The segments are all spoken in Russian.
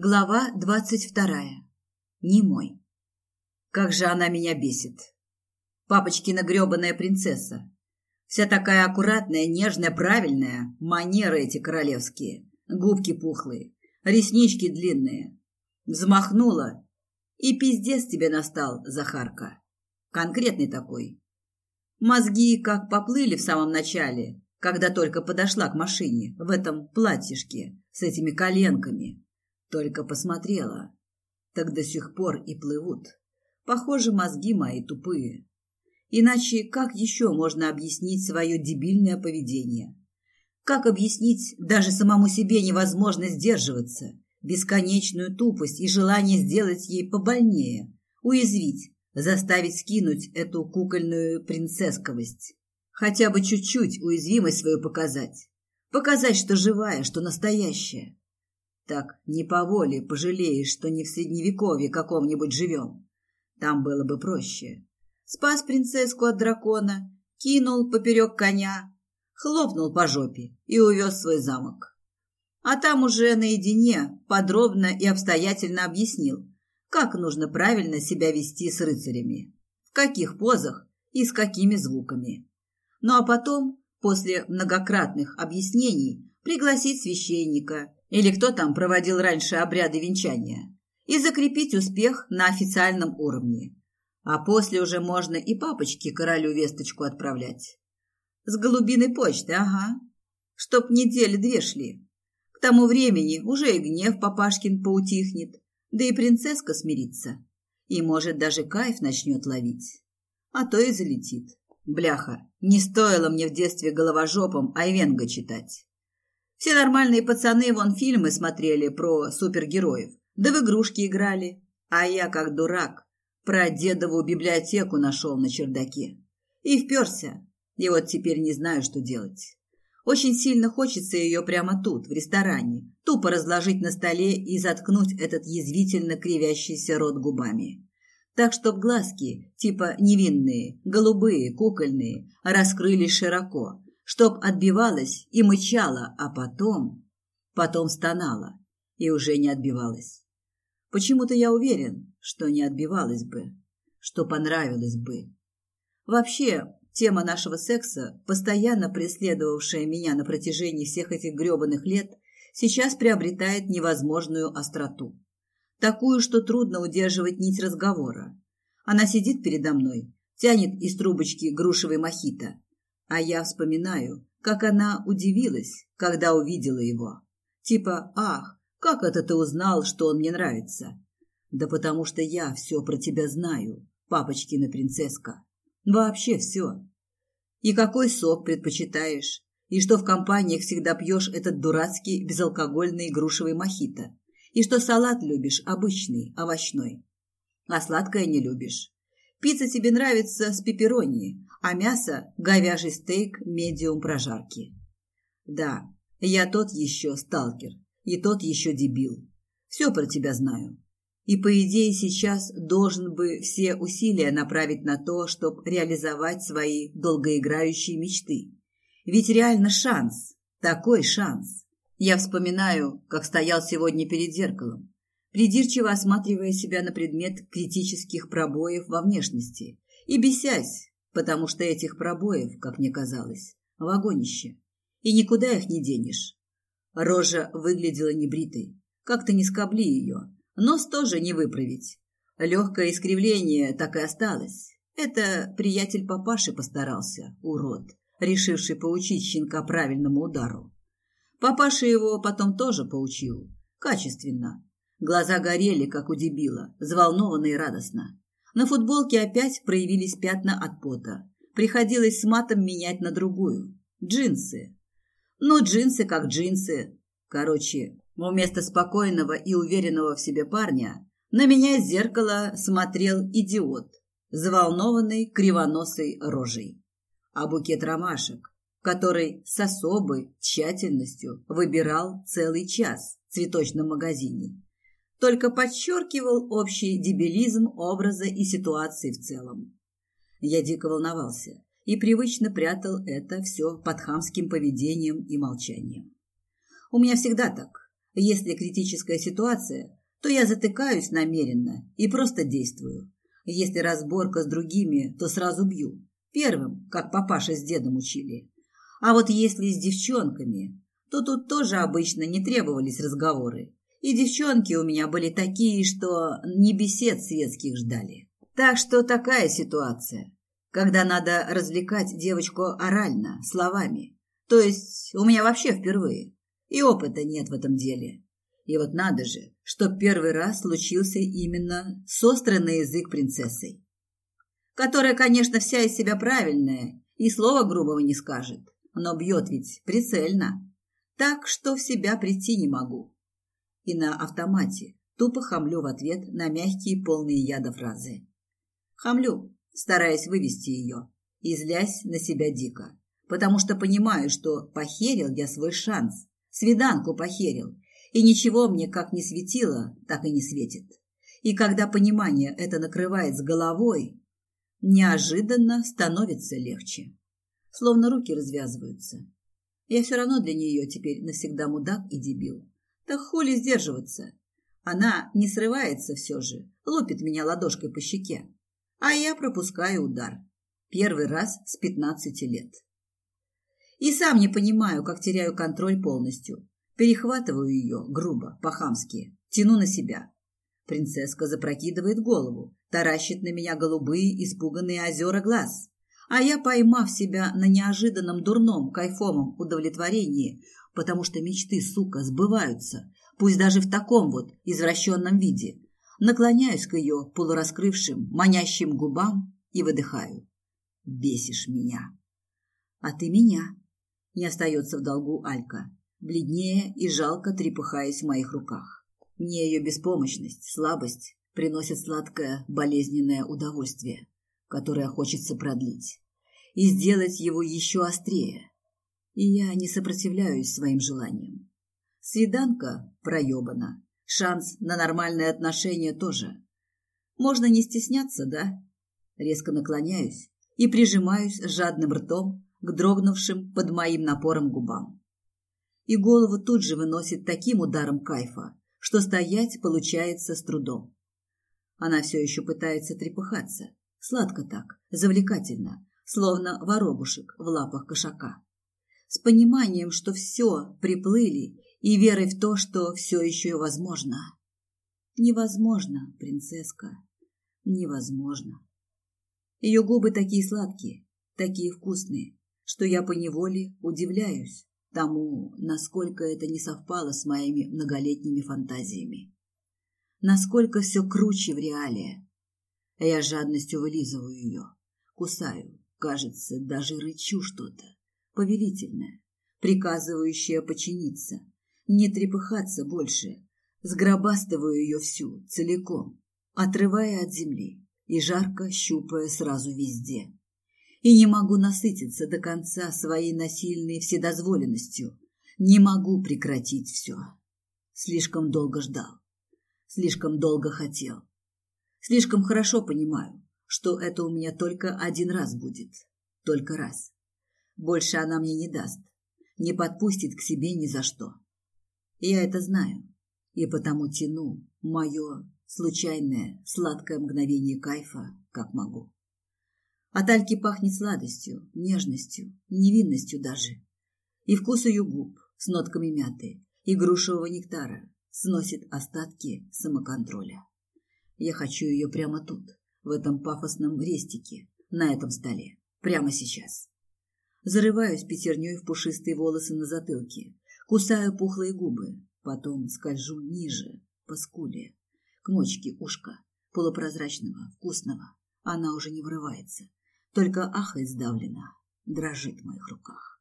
Глава двадцать вторая. Немой. Как же она меня бесит. Папочкина гребаная принцесса. Вся такая аккуратная, нежная, правильная. Манеры эти королевские. Губки пухлые, реснички длинные. Взмахнула. И пиздец тебе настал, Захарка. Конкретный такой. Мозги как поплыли в самом начале, когда только подошла к машине, в этом платьишке, с этими коленками только посмотрела. Так до сих пор и плывут. Похоже, мозги мои тупые. Иначе как еще можно объяснить свое дебильное поведение? Как объяснить даже самому себе невозможность сдерживаться, бесконечную тупость и желание сделать ей побольнее, уязвить, заставить скинуть эту кукольную принцессковость? Хотя бы чуть-чуть уязвимость свою показать. Показать, что живая, что настоящая. Так не по воле пожалеешь, что не в средневековье каком-нибудь живем. Там было бы проще. Спас принцесску от дракона, кинул поперек коня, хлопнул по жопе и увез свой замок. А там уже наедине подробно и обстоятельно объяснил, как нужно правильно себя вести с рыцарями, в каких позах и с какими звуками. Ну а потом, после многократных объяснений, пригласить священника или кто там проводил раньше обряды венчания, и закрепить успех на официальном уровне. А после уже можно и папочке королю весточку отправлять. С голубиной почты, ага. Чтоб недели две шли. К тому времени уже и гнев папашкин поутихнет, да и принцесска смирится. И, может, даже кайф начнет ловить. А то и залетит. Бляха, не стоило мне в детстве головожопом Айвенга читать. Все нормальные пацаны вон фильмы смотрели про супергероев, да в игрушки играли. А я, как дурак, про дедову библиотеку нашел на чердаке. И вперся. И вот теперь не знаю, что делать. Очень сильно хочется ее прямо тут, в ресторане, тупо разложить на столе и заткнуть этот язвительно кривящийся рот губами. Так, чтоб глазки, типа невинные, голубые, кукольные, раскрылись широко, чтоб отбивалась и мычала, а потом... Потом стонала и уже не отбивалась. Почему-то я уверен, что не отбивалась бы, что понравилось бы. Вообще, тема нашего секса, постоянно преследовавшая меня на протяжении всех этих грёбаных лет, сейчас приобретает невозможную остроту. Такую, что трудно удерживать нить разговора. Она сидит передо мной, тянет из трубочки грушевый мохито, а я вспоминаю, как она удивилась, когда увидела его. Типа, ах, как это ты узнал, что он мне нравится? Да потому что я все про тебя знаю, папочкина принцесска. Вообще все. И какой сок предпочитаешь? И что в компаниях всегда пьешь этот дурацкий безалкогольный грушевый мохито? И что салат любишь обычный, овощной? А сладкое не любишь? Пицца тебе нравится с пепперони, а мясо – говяжий стейк медиум прожарки. Да, я тот еще сталкер и тот еще дебил. Все про тебя знаю. И, по идее, сейчас должен бы все усилия направить на то, чтобы реализовать свои долгоиграющие мечты. Ведь реально шанс, такой шанс. Я вспоминаю, как стоял сегодня перед зеркалом, придирчиво осматривая себя на предмет критических пробоев во внешности и бесясь, потому что этих пробоев, как мне казалось, вагонище, и никуда их не денешь. Рожа выглядела небритой, как-то не скобли ее, нос тоже не выправить. Легкое искривление так и осталось. Это приятель папаши постарался, урод, решивший поучить щенка правильному удару. Папаша его потом тоже поучил, качественно. Глаза горели, как у дебила, взволнованно и радостно. На футболке опять проявились пятна от пота. Приходилось с матом менять на другую. Джинсы. Ну, джинсы как джинсы. Короче, вместо спокойного и уверенного в себе парня на меня из зеркала смотрел идиот, заволнованный кривоносой рожей. А букет ромашек, который с особой тщательностью выбирал целый час в цветочном магазине, только подчеркивал общий дебилизм образа и ситуации в целом. Я дико волновался и привычно прятал это все под хамским поведением и молчанием. У меня всегда так. Если критическая ситуация, то я затыкаюсь намеренно и просто действую. Если разборка с другими, то сразу бью. Первым, как папаша с дедом учили. А вот если с девчонками, то тут тоже обычно не требовались разговоры. И девчонки у меня были такие, что не бесед светских ждали. Так что такая ситуация, когда надо развлекать девочку орально, словами. То есть у меня вообще впервые. И опыта нет в этом деле. И вот надо же, что первый раз случился именно с острой на язык принцессой. Которая, конечно, вся из себя правильная и слова грубого не скажет, но бьет ведь прицельно. Так что в себя прийти не могу и на автомате тупо хамлю в ответ на мягкие полные яда фразы. Хамлю, стараясь вывести ее, и злясь на себя дико, потому что понимаю, что похерил я свой шанс, свиданку похерил, и ничего мне как не светило, так и не светит. И когда понимание это накрывает с головой, неожиданно становится легче. Словно руки развязываются. Я все равно для нее теперь навсегда мудак и дебил. Так хули сдерживаться? Она не срывается все же, лупит меня ладошкой по щеке. А я пропускаю удар. Первый раз с пятнадцати лет. И сам не понимаю, как теряю контроль полностью. Перехватываю ее, грубо, по-хамски, тяну на себя. Принцесска запрокидывает голову, таращит на меня голубые, испуганные озера глаз. А я, поймав себя на неожиданном дурном, кайфовом удовлетворении, потому что мечты, сука, сбываются, пусть даже в таком вот извращенном виде. Наклоняюсь к ее полураскрывшим, манящим губам и выдыхаю. Бесишь меня. А ты меня. Не остается в долгу Алька, бледнее и жалко трепыхаясь в моих руках. Мне ее беспомощность, слабость приносят сладкое, болезненное удовольствие, которое хочется продлить, и сделать его еще острее, и я не сопротивляюсь своим желаниям. Свиданка проебана, шанс на нормальные отношения тоже. Можно не стесняться, да? Резко наклоняюсь и прижимаюсь жадным ртом к дрогнувшим под моим напором губам. И голову тут же выносит таким ударом кайфа, что стоять получается с трудом. Она все еще пытается трепыхаться, сладко так, завлекательно, словно воробушек в лапах кошака с пониманием, что все приплыли, и верой в то, что все еще возможно. Невозможно, принцесска, невозможно. Ее губы такие сладкие, такие вкусные, что я поневоле удивляюсь тому, насколько это не совпало с моими многолетними фантазиями. Насколько все круче в реале. Я жадностью вылизываю ее, кусаю, кажется, даже рычу что-то повелительная, приказывающая подчиниться, не трепыхаться больше, сгробастываю ее всю, целиком, отрывая от земли и жарко щупая сразу везде. И не могу насытиться до конца своей насильной вседозволенностью, не могу прекратить все. Слишком долго ждал, слишком долго хотел, слишком хорошо понимаю, что это у меня только один раз будет, только раз. Больше она мне не даст, не подпустит к себе ни за что. Я это знаю, и потому тяну мое случайное сладкое мгновение кайфа, как могу. От Альки пахнет сладостью, нежностью, невинностью даже. И вкус ее губ с нотками мяты и грушевого нектара сносит остатки самоконтроля. Я хочу ее прямо тут, в этом пафосном рестике, на этом столе, прямо сейчас. Зарываюсь пятерней в пушистые волосы на затылке, кусаю пухлые губы, потом скольжу ниже, по скуле, к мочке ушка, полупрозрачного, вкусного. Она уже не вырывается, только ахает сдавлена, дрожит в моих руках.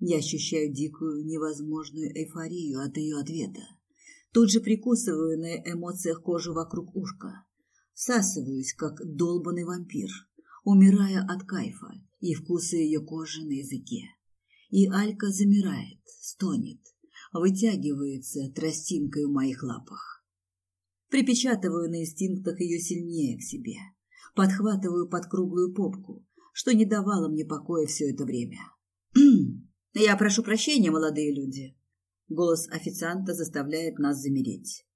Я ощущаю дикую, невозможную эйфорию от ее ответа. Тут же прикусываю на эмоциях кожу вокруг ушка. Всасываюсь, как долбанный вампир, умирая от кайфа и вкуса ее кожи на языке. И Алька замирает, стонет, вытягивается тростинкой в моих лапах. Припечатываю на инстинктах ее сильнее к себе, подхватываю под круглую попку, что не давало мне покоя все это время. «Я прошу прощения, молодые люди». Голос официанта заставляет нас замереть.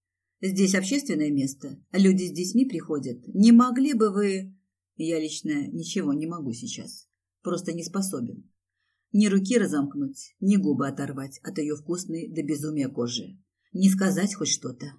Здесь общественное место. Люди с детьми приходят. Не могли бы вы... Я лично ничего не могу сейчас. Просто не способен. Ни руки разомкнуть, ни губы оторвать от ее вкусной до безумия кожи. Не сказать хоть что-то.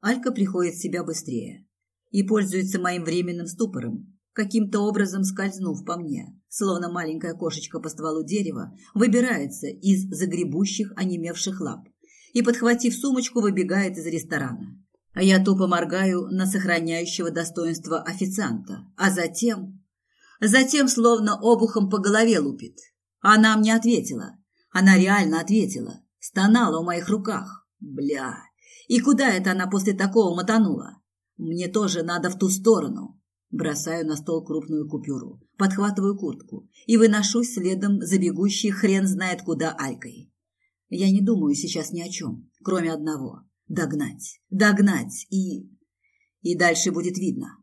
Алька приходит в себя быстрее и пользуется моим временным ступором, каким-то образом скользнув по мне, словно маленькая кошечка по стволу дерева, выбирается из загребущих, онемевших лап и, подхватив сумочку, выбегает из ресторана. А я тупо моргаю на сохраняющего достоинство официанта, а затем... Затем словно обухом по голове лупит. Она мне ответила. Она реально ответила. Стонала у моих руках. Бля. И куда это она после такого мотанула? Мне тоже надо в ту сторону. Бросаю на стол крупную купюру, подхватываю куртку и выношусь следом за бегущей хрен знает куда Алькой. Я не думаю сейчас ни о чем, кроме одного – догнать, догнать и... И дальше будет видно.